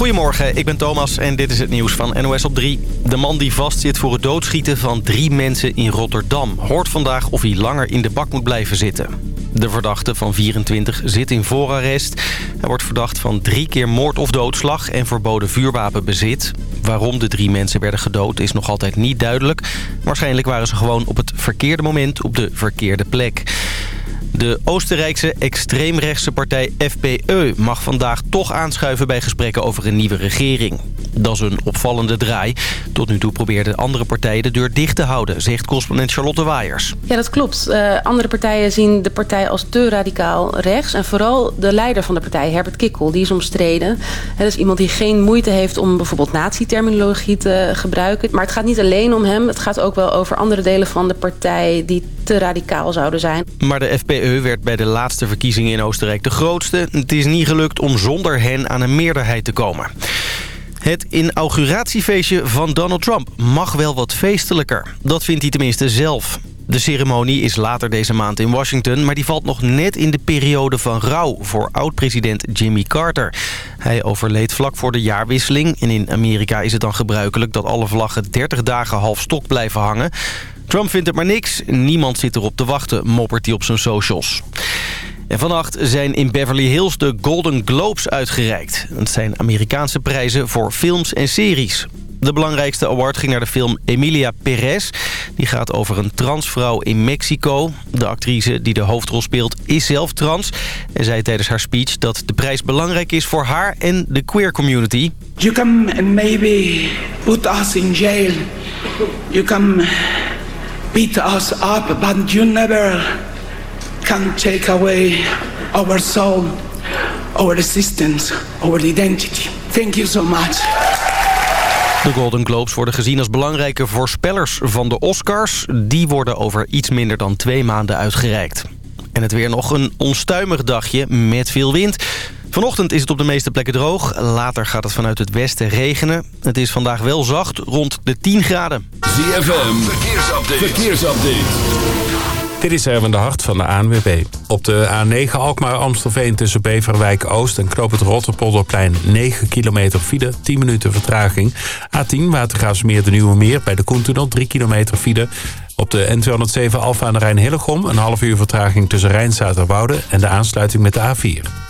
Goedemorgen, ik ben Thomas en dit is het nieuws van NOS op 3. De man die vastzit voor het doodschieten van drie mensen in Rotterdam... hoort vandaag of hij langer in de bak moet blijven zitten. De verdachte van 24 zit in voorarrest. Hij wordt verdacht van drie keer moord of doodslag en verboden vuurwapenbezit. Waarom de drie mensen werden gedood is nog altijd niet duidelijk. Waarschijnlijk waren ze gewoon op het verkeerde moment op de verkeerde plek. De Oostenrijkse extreemrechtse partij FPE mag vandaag toch aanschuiven bij gesprekken over een nieuwe regering. Dat is een opvallende draai. Tot nu toe probeerden andere partijen de deur dicht te houden, zegt correspondent Charlotte Waaiers. Ja, dat klopt. Uh, andere partijen zien de partij als te radicaal rechts. En vooral de leider van de partij, Herbert Kikkel, die is omstreden. Dat is iemand die geen moeite heeft om bijvoorbeeld nazi-terminologie te gebruiken. Maar het gaat niet alleen om hem. Het gaat ook wel over andere delen van de partij die te radicaal zouden zijn. Maar de FPE werd bij de laatste verkiezingen in Oostenrijk de grootste. Het is niet gelukt om zonder hen aan een meerderheid te komen. Het inauguratiefeestje van Donald Trump mag wel wat feestelijker. Dat vindt hij tenminste zelf. De ceremonie is later deze maand in Washington... maar die valt nog net in de periode van rouw voor oud-president Jimmy Carter. Hij overleed vlak voor de jaarwisseling... en in Amerika is het dan gebruikelijk dat alle vlaggen 30 dagen half stok blijven hangen. Trump vindt het maar niks. Niemand zit erop te wachten, moppert hij op zijn socials. En vannacht zijn in Beverly Hills de Golden Globes uitgereikt. Het zijn Amerikaanse prijzen voor films en series. De belangrijkste award ging naar de film Emilia Perez. Die gaat over een transvrouw in Mexico. De actrice die de hoofdrol speelt is zelf trans. En zei tijdens haar speech dat de prijs belangrijk is voor haar en de queer community. You and maybe put us in jail. You come beat us up, but you never can take away our soul, our existence, our identity. Thank you so much. De Golden Globes worden gezien als belangrijke voorspellers van de Oscars. Die worden over iets minder dan twee maanden uitgereikt. En het weer nog een onstuimig dagje met veel wind. Vanochtend is het op de meeste plekken droog. Later gaat het vanuit het westen regenen. Het is vandaag wel zacht, rond de 10 graden. ZFM, verkeersupdate. verkeersupdate. Dit is Erwin de Hart van de ANWB. Op de A9 Alkmaar-Amstelveen tussen Beverwijk-Oost en Knoop het Rotterpolderplein 9 kilometer file, 10 minuten vertraging. A10 Watergraafsmeer de Nieuwe Meer bij de Koentunnel 3 kilometer file. Op de N207 Alfa aan de Rijn-Hillegom een half uur vertraging tussen Rijnstaterwoude en de aansluiting met de A4.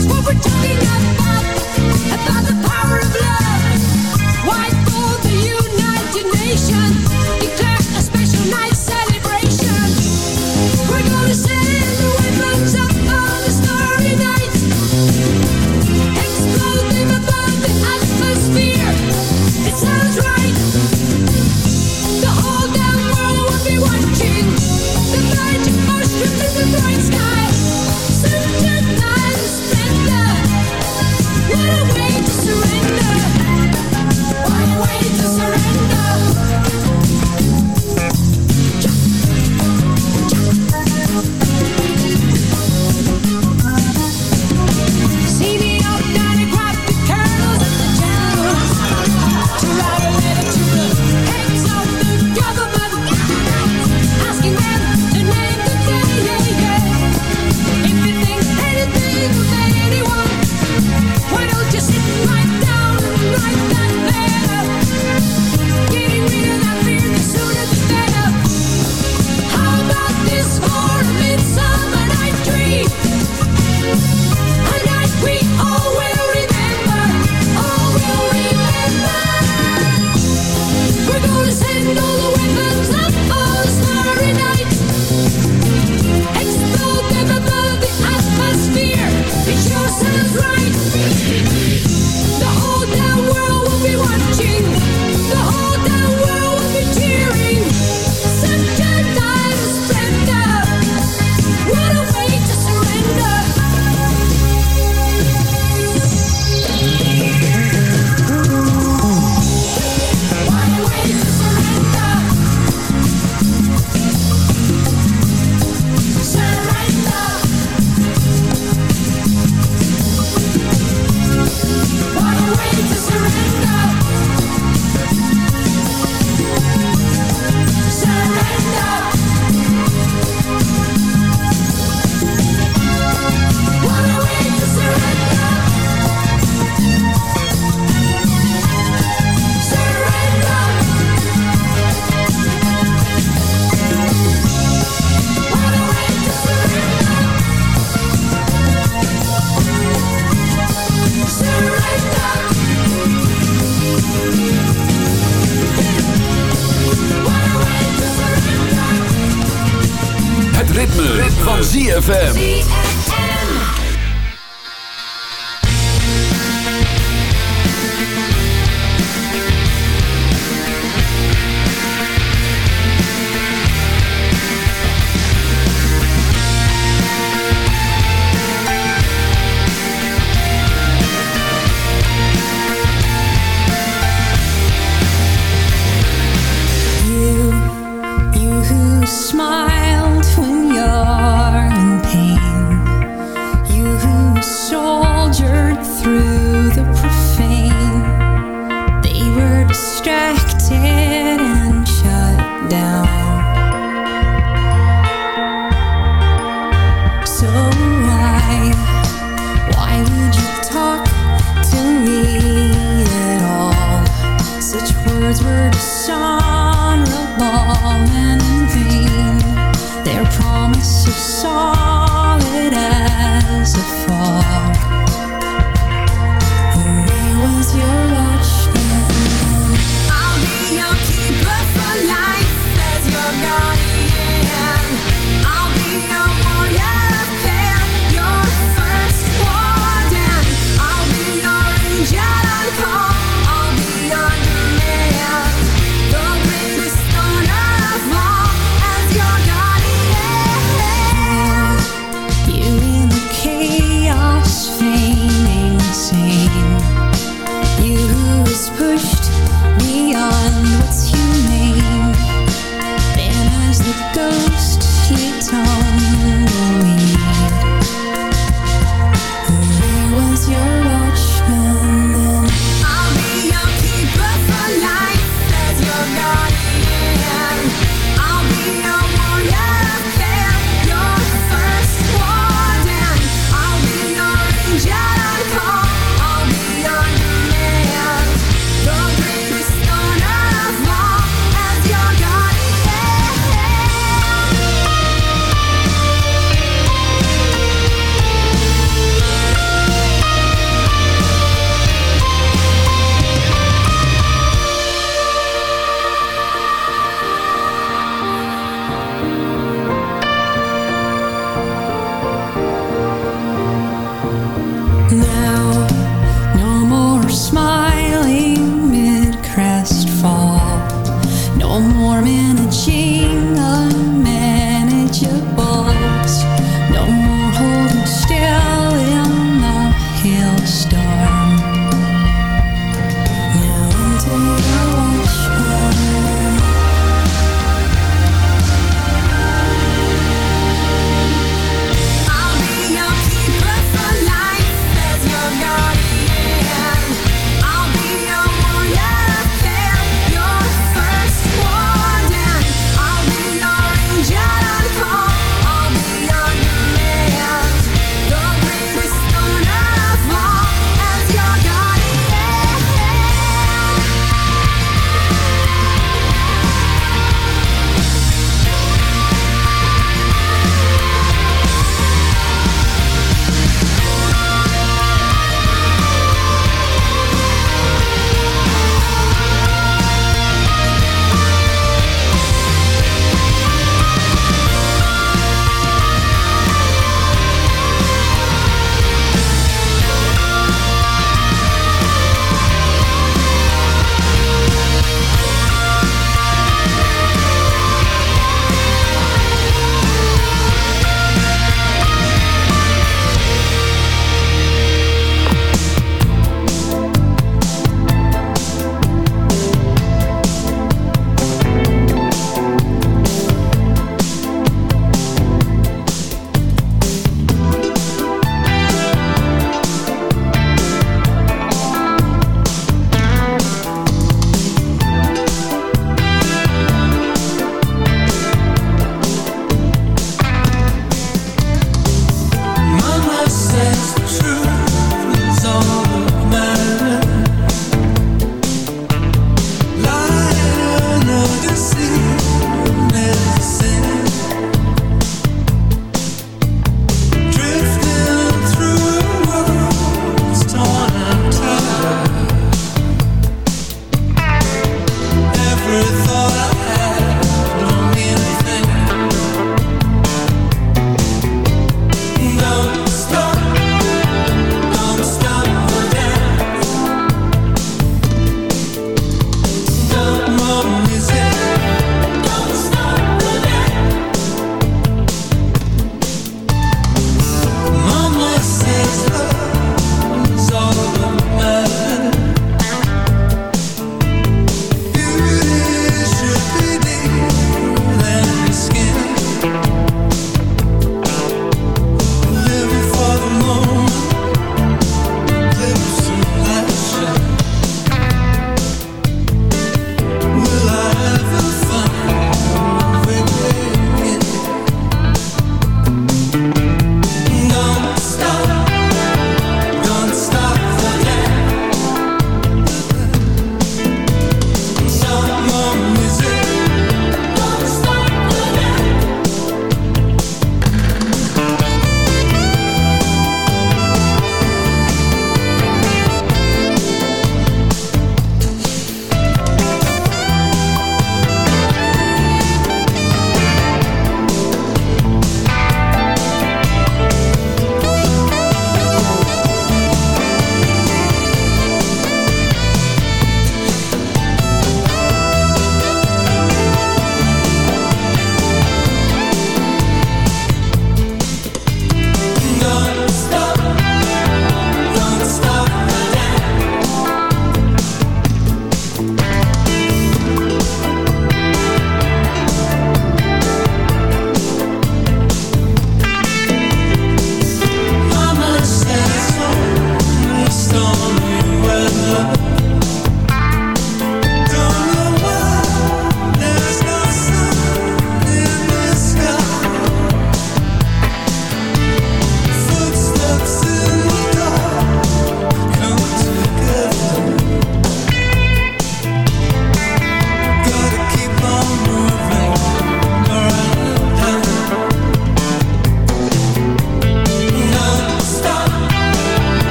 Smiled when you're in pain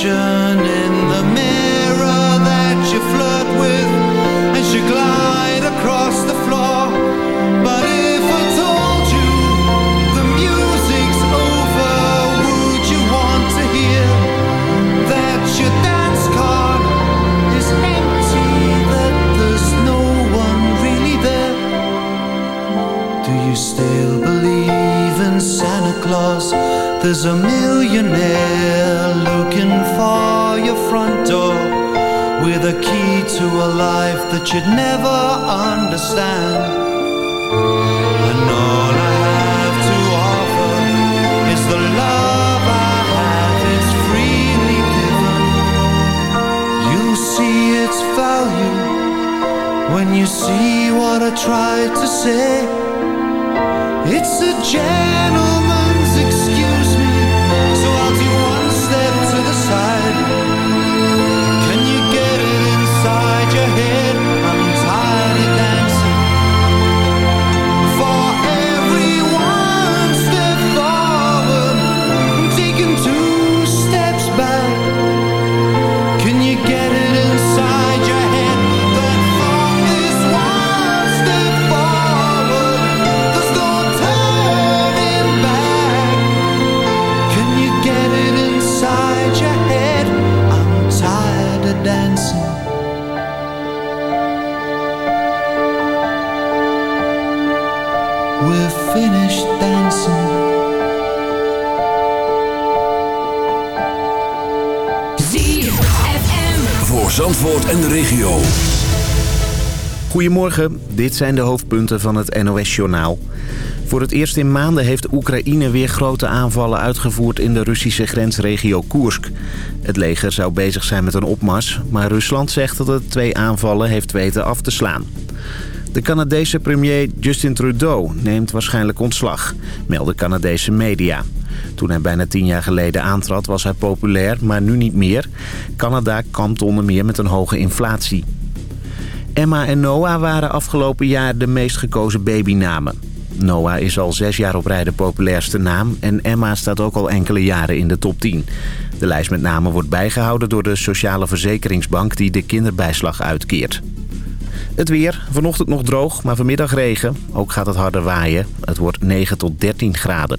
passion regio. Goedemorgen, dit zijn de hoofdpunten van het NOS-journaal. Voor het eerst in maanden heeft Oekraïne weer grote aanvallen uitgevoerd in de Russische grensregio Koersk. Het leger zou bezig zijn met een opmars, maar Rusland zegt dat het twee aanvallen heeft weten af te slaan. De Canadese premier Justin Trudeau neemt waarschijnlijk ontslag, melden Canadese media. Toen hij bijna tien jaar geleden aantrad was hij populair, maar nu niet meer. Canada kampt onder meer met een hoge inflatie. Emma en Noah waren afgelopen jaar de meest gekozen babynamen. Noah is al zes jaar op rij de populairste naam en Emma staat ook al enkele jaren in de top 10. De lijst met namen wordt bijgehouden door de Sociale Verzekeringsbank die de kinderbijslag uitkeert. Het weer, vanochtend nog droog, maar vanmiddag regen. Ook gaat het harder waaien. Het wordt 9 tot 13 graden.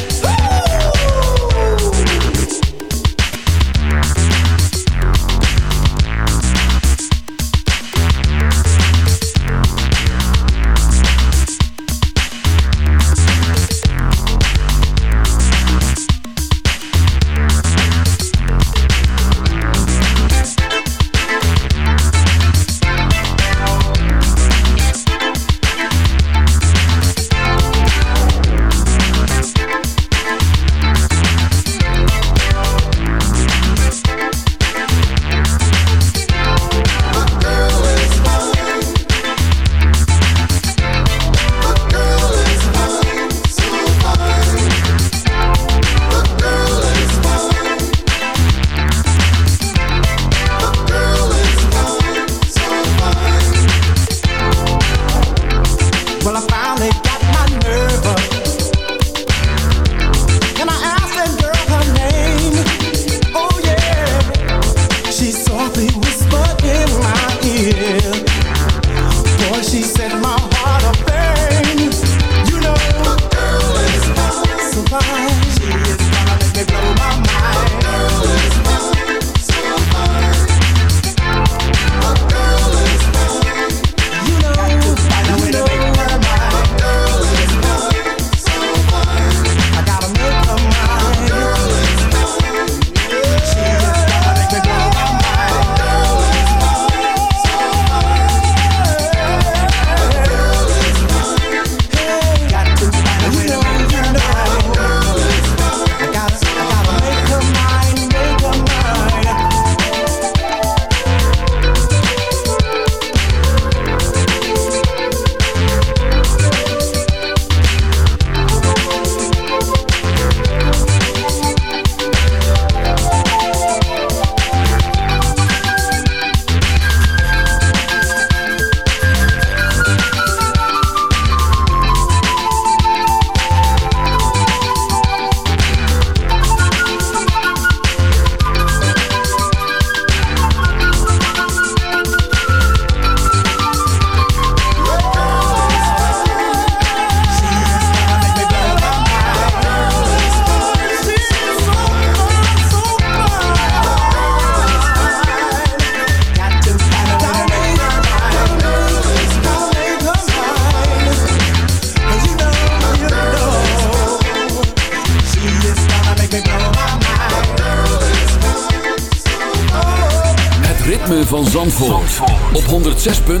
106.